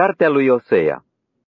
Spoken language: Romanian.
Cartea lui Osea